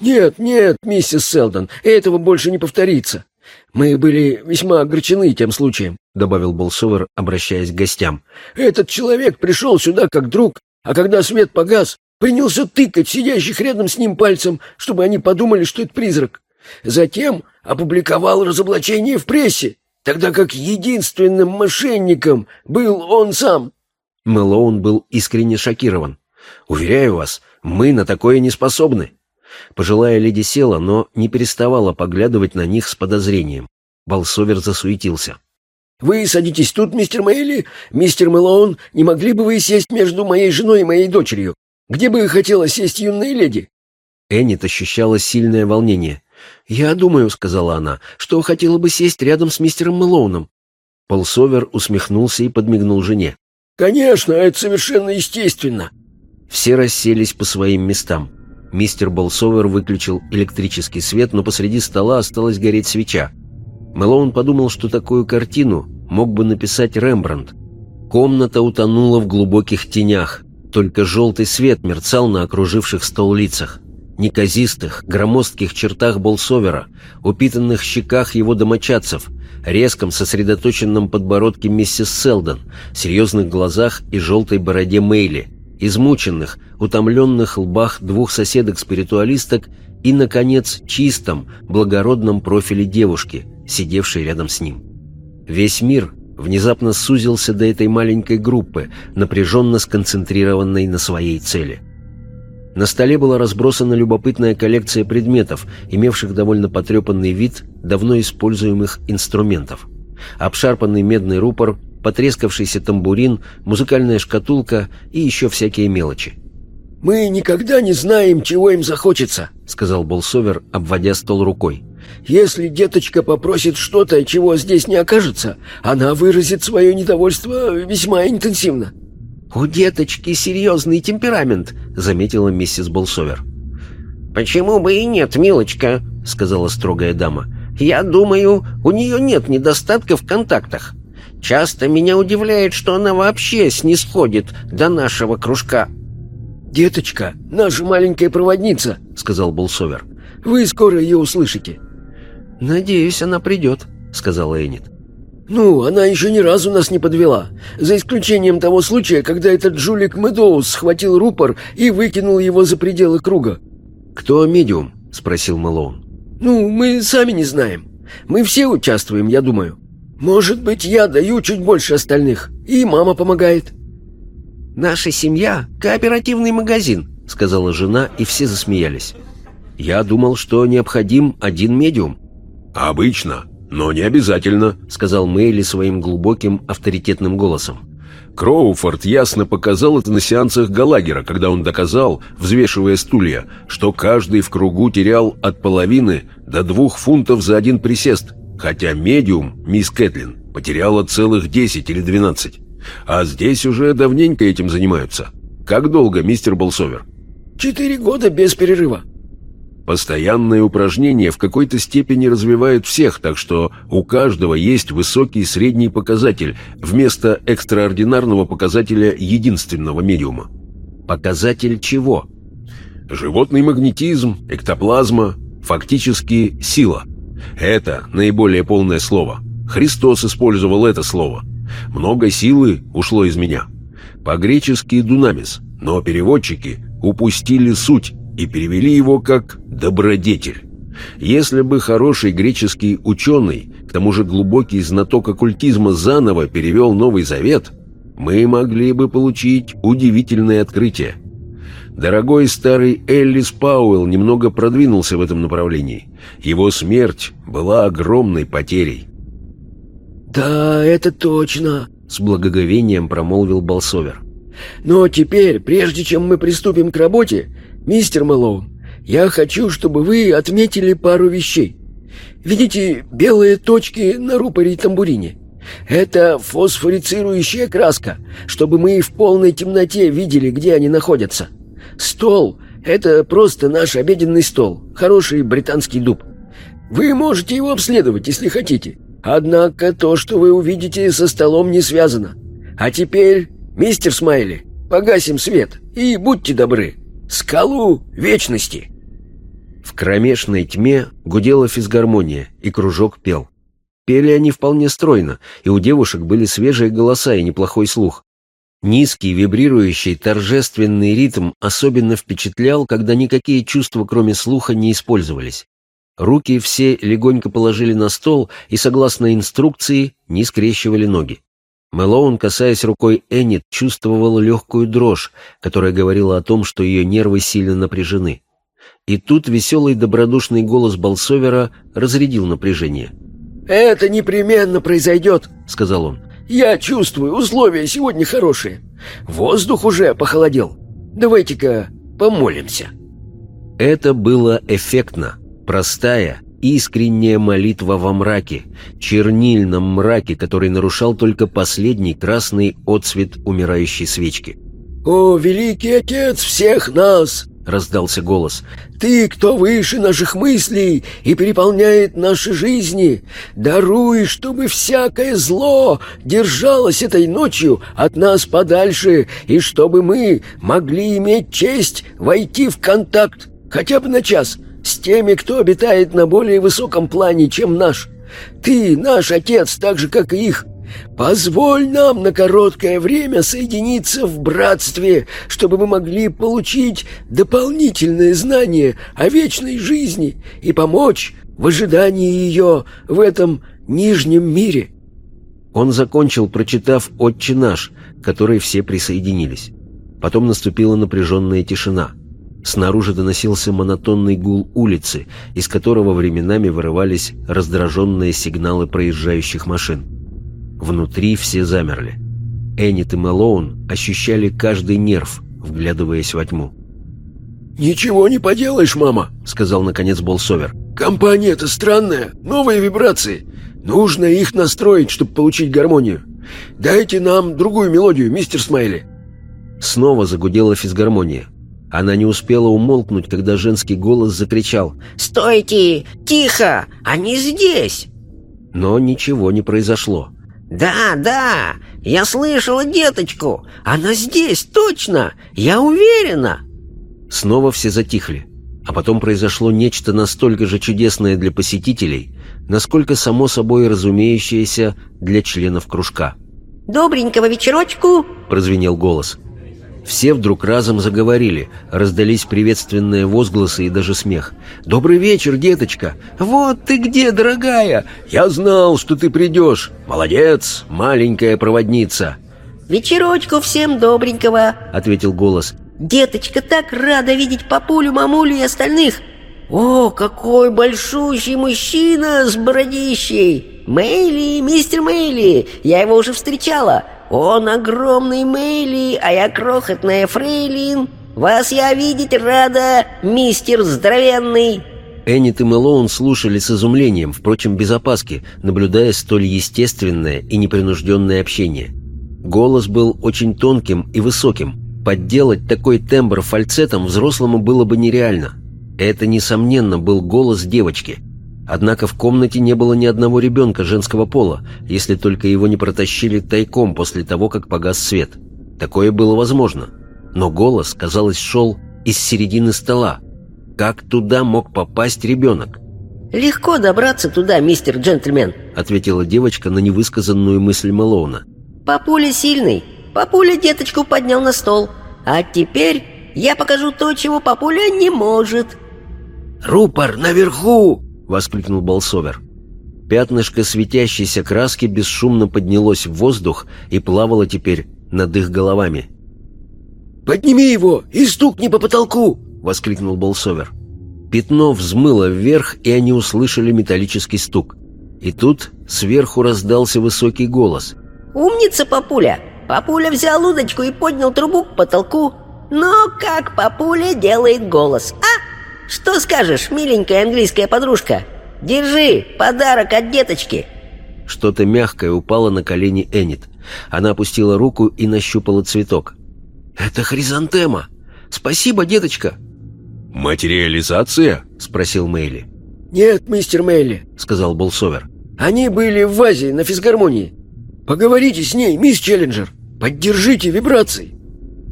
«Нет, нет, миссис Селдон, этого больше не повторится. Мы были весьма огорчены тем случаем», — добавил Болсовер, обращаясь к гостям. «Этот человек пришел сюда как друг, а когда свет погас, Принялся тыкать сидящих рядом с ним пальцем, чтобы они подумали, что это призрак. Затем опубликовал разоблачение в прессе, тогда как единственным мошенником был он сам. Мэлоун был искренне шокирован. «Уверяю вас, мы на такое не способны». Пожилая леди села, но не переставала поглядывать на них с подозрением. Болсовер засуетился. «Вы садитесь тут, мистер Мэйли? Мистер Мэлоун, не могли бы вы сесть между моей женой и моей дочерью? Где бы хотела сесть юная леди?» Эннет ощущала сильное волнение. «Я думаю», — сказала она, — «что хотела бы сесть рядом с мистером Мэлоуном». Полсовер усмехнулся и подмигнул жене. «Конечно, это совершенно естественно». Все расселись по своим местам. Мистер Болсовер выключил электрический свет, но посреди стола осталась гореть свеча. Мэлоун подумал, что такую картину мог бы написать Рембрандт. Комната утонула в глубоких тенях. Только желтый свет мерцал на окруживших стол лицах. неказистых, громоздких чертах Болсовера, упитанных щеках его домочадцев, резком сосредоточенном подбородке миссис Селдон, серьезных глазах и желтой бороде Мейли, измученных, утомленных лбах двух соседок-спиритуалисток и, наконец, чистом, благородном профиле девушки, сидевшей рядом с ним. Весь мир внезапно сузился до этой маленькой группы, напряженно сконцентрированной на своей цели. На столе была разбросана любопытная коллекция предметов, имевших довольно потрепанный вид давно используемых инструментов. Обшарпанный медный рупор, потрескавшийся тамбурин, музыкальная шкатулка и еще всякие мелочи. «Мы никогда не знаем, чего им захочется», — сказал Болсовер, обводя стол рукой. «Если деточка попросит что-то, чего здесь не окажется, она выразит свое недовольство весьма интенсивно». «У деточки серьезный темперамент», — заметила миссис Болсовер. «Почему бы и нет, милочка?» — сказала строгая дама. «Я думаю, у нее нет недостатка в контактах. Часто меня удивляет, что она вообще снисходит до нашего кружка». «Деточка, наша маленькая проводница», — сказал Болсовер. «Вы скоро ее услышите». «Надеюсь, она придет», — сказала Эннет. «Ну, она еще ни разу нас не подвела, за исключением того случая, когда этот жулик Мэдоуз схватил рупор и выкинул его за пределы круга». «Кто медиум?» — спросил Мэлоун. «Ну, мы сами не знаем. Мы все участвуем, я думаю. Может быть, я даю чуть больше остальных, и мама помогает». «Наша семья — кооперативный магазин», — сказала жена, и все засмеялись. «Я думал, что необходим один медиум». «Обычно «Но не обязательно», — сказал Мэйли своим глубоким авторитетным голосом. Кроуфорд ясно показал это на сеансах Галагера, когда он доказал, взвешивая стулья, что каждый в кругу терял от половины до двух фунтов за один присест, хотя медиум, мисс Кэтлин, потеряла целых десять или двенадцать. А здесь уже давненько этим занимаются. Как долго, мистер Болсовер? «Четыре года без перерыва», Постоянные упражнения в какой-то степени развивают всех, так что у каждого есть высокий средний показатель вместо экстраординарного показателя единственного медиума. Показатель чего? Животный магнетизм, эктоплазма, фактически сила. Это наиболее полное слово. Христос использовал это слово. Много силы ушло из меня. По-гречески «дунамис», но переводчики упустили суть и перевели его как «добродетель». Если бы хороший греческий ученый, к тому же глубокий знаток оккультизма, заново перевел Новый Завет, мы могли бы получить удивительное открытие. Дорогой старый Эллис Пауэлл немного продвинулся в этом направлении. Его смерть была огромной потерей. «Да, это точно», — с благоговением промолвил Болсовер. «Но теперь, прежде чем мы приступим к работе, «Мистер Мэлоун, я хочу, чтобы вы отметили пару вещей. Видите белые точки на рупоре и тамбурине? Это фосфорицирующая краска, чтобы мы в полной темноте видели, где они находятся. Стол — это просто наш обеденный стол, хороший британский дуб. Вы можете его обследовать, если хотите. Однако то, что вы увидите со столом, не связано. А теперь, мистер Смайли, погасим свет и будьте добры, Скалу вечности!» В кромешной тьме гудела физгармония, и кружок пел. Пели они вполне стройно, и у девушек были свежие голоса и неплохой слух. Низкий, вибрирующий, торжественный ритм особенно впечатлял, когда никакие чувства, кроме слуха, не использовались. Руки все легонько положили на стол и, согласно инструкции, не скрещивали ноги. Мэлоун, касаясь рукой Эннет, чувствовал легкую дрожь, которая говорила о том, что ее нервы сильно напряжены. И тут веселый добродушный голос Болсовера разрядил напряжение. «Это непременно произойдет», — сказал он. «Я чувствую, условия сегодня хорошие. Воздух уже похолодел. Давайте-ка помолимся». Это было эффектно, простая, искренняя молитва во мраке, чернильном мраке, который нарушал только последний красный отсвет умирающей свечки. «О, великий Отец всех нас!» — раздался голос. «Ты, кто выше наших мыслей и переполняет наши жизни, даруй, чтобы всякое зло держалось этой ночью от нас подальше, и чтобы мы могли иметь честь войти в контакт Хотя бы на час. С теми, кто обитает на более высоком плане, чем наш. Ты наш отец, так же, как и их. Позволь нам на короткое время соединиться в братстве, чтобы мы могли получить дополнительные знания о вечной жизни и помочь в ожидании ее в этом нижнем мире». Он закончил, прочитав «Отче наш», к которой все присоединились. Потом наступила напряженная тишина. Снаружи доносился монотонный гул улицы, из которого временами вырывались раздраженные сигналы проезжающих машин. Внутри все замерли. Эннет и Мэлоун ощущали каждый нерв, вглядываясь во тьму. «Ничего не поделаешь, мама», — сказал наконец Болсовер. «Компания-то странная, новые вибрации. Нужно их настроить, чтобы получить гармонию. Дайте нам другую мелодию, мистер Смайли». Снова загудела физгармония. Она не успела умолкнуть, когда женский голос закричал «Стойте! Тихо! Они здесь!» Но ничего не произошло. «Да, да! Я слышала деточку! Она здесь, точно! Я уверена!» Снова все затихли. А потом произошло нечто настолько же чудесное для посетителей, насколько само собой разумеющееся для членов кружка. «Добренького вечерочку!» — прозвенел голос. Все вдруг разом заговорили, раздались приветственные возгласы и даже смех. «Добрый вечер, деточка! Вот ты где, дорогая! Я знал, что ты придешь! Молодец, маленькая проводница!» «Вечерочку всем добренького!» — ответил голос. «Деточка так рада видеть папулю, мамулю и остальных! О, какой большущий мужчина с бородищей! Мэйли, мистер Мэйли, я его уже встречала! Он огромный Мэйли, а я крохотная Фрейлин! Вас я видеть рада, мистер здоровенный!» Эннет и Мэлоун слушали с изумлением, впрочем, без опаски, наблюдая столь естественное и непринужденное общение. Голос был очень тонким и высоким. Подделать такой тембр фальцетом взрослому было бы нереально. Это, несомненно, был голос девочки. Однако в комнате не было ни одного ребенка женского пола, если только его не протащили тайком после того, как погас свет. Такое было возможно. Но голос, казалось, шел из середины стола. Как туда мог попасть ребенок? «Легко добраться туда, мистер джентльмен», — ответила девочка на невысказанную мысль Мэлоуна. «Папуля сильный. Папуля деточку поднял на стол. А теперь я покажу то, чего папуля не может». «Рупор наверху!» — воскликнул Болсовер. Пятнышко светящейся краски бесшумно поднялось в воздух и плавало теперь над их головами. «Подними его и стукни по потолку!» — воскликнул Болсовер. Пятно взмыло вверх, и они услышали металлический стук. И тут сверху раздался высокий голос. «Умница, папуля! Папуля взял удочку и поднял трубу к потолку. Но как папуля делает голос, а?» Что скажешь, миленькая английская подружка? Держи, подарок от деточки!» Что-то мягкое упало на колени Энит. Она опустила руку и нащупала цветок. «Это хризантема! Спасибо, деточка!» «Материализация?» — спросил Мэйли. «Нет, мистер Мэйли», — сказал Болсовер. «Они были в вазе на физгармонии. Поговорите с ней, мисс Челленджер. Поддержите вибрации».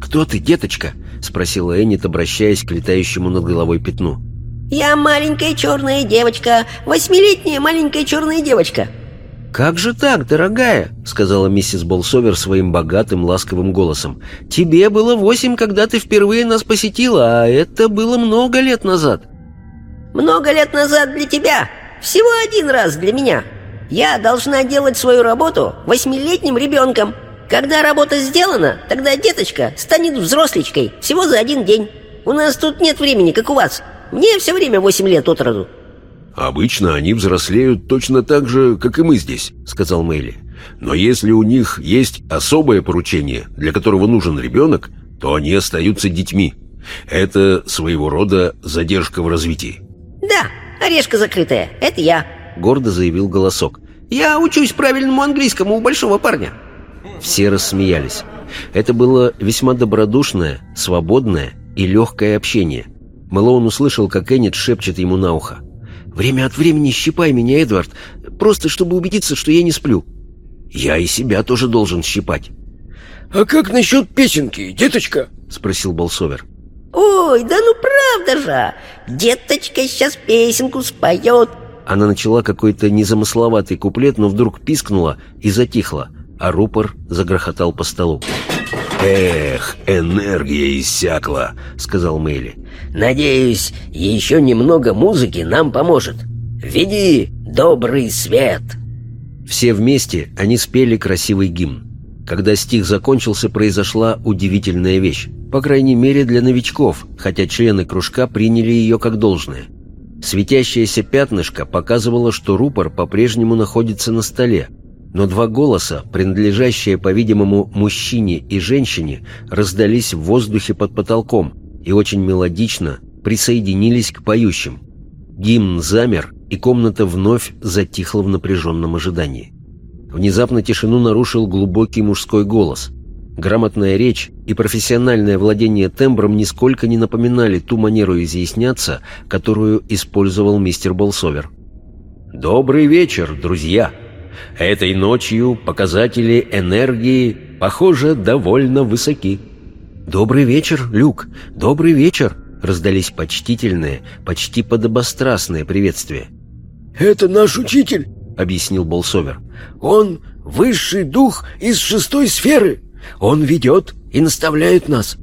«Кто ты, деточка?» — спросила Эннет, обращаясь к летающему над головой пятну. «Я маленькая черная девочка, восьмилетняя маленькая черная девочка». «Как же так, дорогая?» — сказала миссис Болсовер своим богатым, ласковым голосом. «Тебе было восемь, когда ты впервые нас посетила, а это было много лет назад». «Много лет назад для тебя, всего один раз для меня. Я должна делать свою работу восьмилетним ребенком». Когда работа сделана, тогда деточка станет взросличкой всего за один день. У нас тут нет времени, как у вас. Мне все время восемь лет от роду». «Обычно они взрослеют точно так же, как и мы здесь», — сказал Мэйли. «Но если у них есть особое поручение, для которого нужен ребенок, то они остаются детьми. Это своего рода задержка в развитии». «Да, орешка закрытая, это я», — гордо заявил голосок. «Я учусь правильному английскому у большого парня». Все рассмеялись. Это было весьма добродушное, свободное и легкое общение. Мэлоун услышал, как Эннет шепчет ему на ухо. «Время от времени щипай меня, Эдвард, просто чтобы убедиться, что я не сплю. Я и себя тоже должен щипать». «А как насчет песенки, деточка?» — спросил Болсовер. Ой, да ну правда же! Деточка сейчас песенку споет. Она начала какой-то незамысловатый куплет, но вдруг пискнула и затихла, а рупор загрохотал по столу. «Эх, энергия иссякла», — сказал Мэйли. «Надеюсь, еще немного музыки нам поможет. Веди, добрый свет!» Все вместе они спели красивый гимн. Когда стих закончился, произошла удивительная вещь. По крайней мере, для новичков, хотя члены кружка приняли ее как должное. Светящееся пятнышко показывало, что рупор по-прежнему находится на столе, но два голоса, принадлежащие, по-видимому, мужчине и женщине, раздались в воздухе под потолком и очень мелодично присоединились к поющим. Гимн замер, и комната вновь затихла в напряженном ожидании. Внезапно тишину нарушил глубокий мужской голос. Грамотная речь и профессиональное владение тембром нисколько не напоминали ту манеру изъясняться, которую использовал мистер Болсовер. «Добрый вечер, друзья! Этой ночью показатели энергии, похоже, довольно высоки». «Добрый вечер, Люк! Добрый вечер!» раздались почтительные, почти подобострастные приветствия. «Это наш учитель», — объяснил Болсовер. «Он высший дух из шестой сферы. Он ведет и наставляет нас».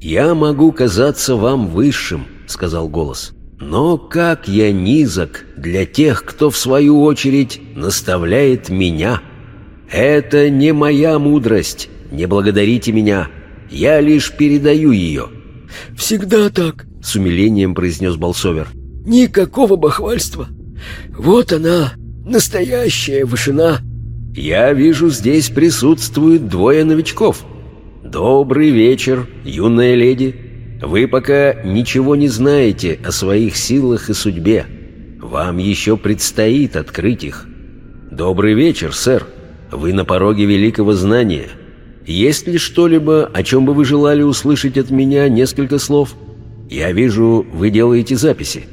«Я могу казаться вам высшим», — сказал голос. «Но как я низок для тех, кто, в свою очередь, наставляет меня. Это не моя мудрость, не благодарите меня, я лишь передаю ее». «Всегда так», — с умилением произнес Болсовер. «Никакого бахвальства. Вот она, настоящая вышина». «Я вижу, здесь присутствуют двое новичков. Добрый вечер, юная леди. Вы пока ничего не знаете о своих силах и судьбе. Вам еще предстоит открыть их. Добрый вечер, сэр. Вы на пороге великого знания». Есть ли что-либо, о чем бы вы желали услышать от меня несколько слов? Я вижу, вы делаете записи».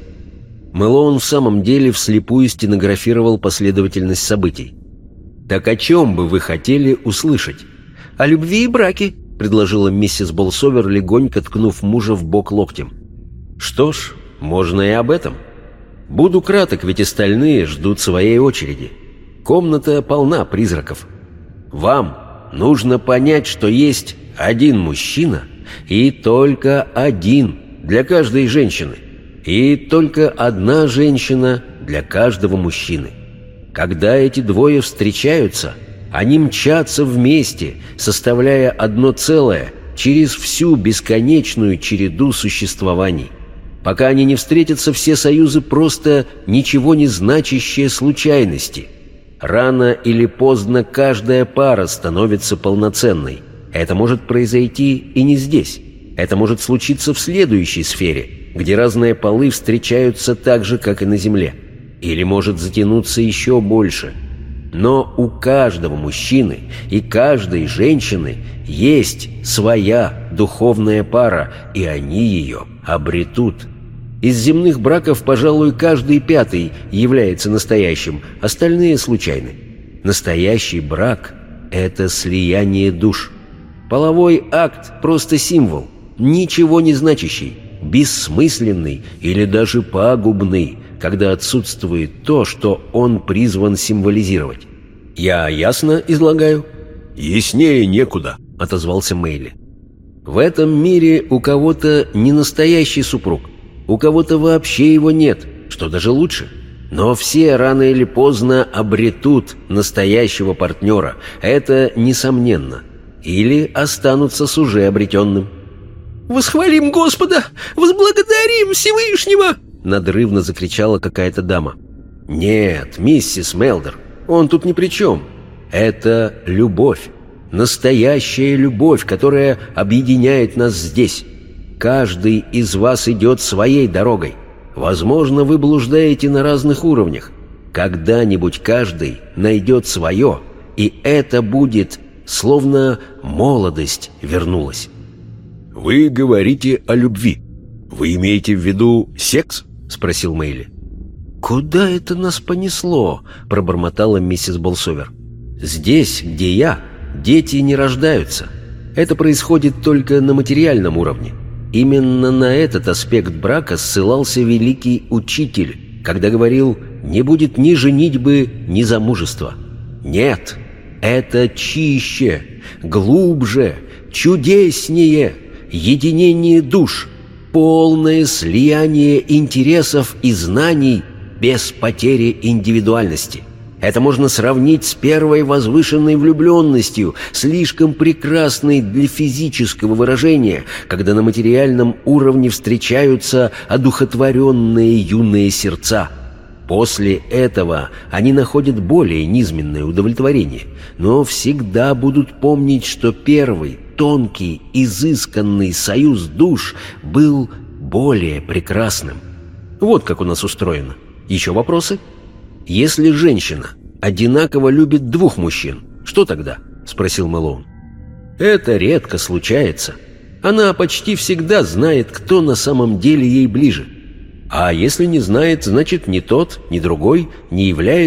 Мэлоун в самом деле вслепую стенографировал последовательность событий. «Так о чем бы вы хотели услышать?» «О любви и браке», — предложила миссис Болсовер, легонько ткнув мужа в бок локтем. «Что ж, можно и об этом. Буду краток, ведь остальные ждут своей очереди. Комната полна призраков. Вам, нужно понять, что есть один мужчина и только один для каждой женщины, и только одна женщина для каждого мужчины. Когда эти двое встречаются, они мчатся вместе, составляя одно целое через всю бесконечную череду существований. Пока они не встретятся, все союзы просто ничего не значащие случайности – Рано или поздно каждая пара становится полноценной. Это может произойти и не здесь. Это может случиться в следующей сфере, где разные полы встречаются так же, как и на Земле. Или может затянуться еще больше. Но у каждого мужчины и каждой женщины есть своя духовная пара, и они ее обретут. Из земных браков, пожалуй, каждый пятый является настоящим, остальные случайны. Настоящий брак – это слияние душ. Половой акт – просто символ, ничего не значащий, бессмысленный или даже пагубный, когда отсутствует то, что он призван символизировать. «Я ясно излагаю?» «Яснее некуда», — отозвался Мейли. «В этом мире у кого-то не настоящий супруг, у кого-то вообще его нет, что даже лучше. Но все рано или поздно обретут настоящего партнера, это несомненно. Или останутся с уже обретенным. «Восхвалим Господа! Возблагодарим Всевышнего!» Надрывно закричала какая-то дама. «Нет, миссис Мелдер, он тут ни при чем. Это любовь. Настоящая любовь, которая объединяет нас здесь. Каждый из вас идет своей дорогой. Возможно, вы блуждаете на разных уровнях. Когда-нибудь каждый найдет свое, и это будет, словно молодость вернулась. «Вы говорите о любви. Вы имеете в виду секс?» — спросил Мэйли. «Куда это нас понесло?» — пробормотала миссис Болсовер. «Здесь, где я, дети не рождаются. Это происходит только на материальном уровне. Именно на этот аспект брака ссылался великий учитель, когда говорил «не будет ни женитьбы, ни замужества». Нет, это чище, глубже, чудеснее, единение душ, полное слияние интересов и знаний без потери индивидуальности – это можно сравнить с первой возвышенной влюбленностью, слишком прекрасной для физического выражения, когда на материальном уровне встречаются одухотворенные юные сердца. После этого они находят более низменное удовлетворение, но всегда будут помнить, что первый, тонкий, изысканный союз душ был более прекрасным. Вот как у нас устроено. Еще вопросы? «Если женщина одинаково любит двух мужчин, что тогда?» — спросил Мэлоун. «Это редко случается. Она почти всегда знает, кто на самом деле ей ближе. А если не знает, значит ни тот, ни другой не является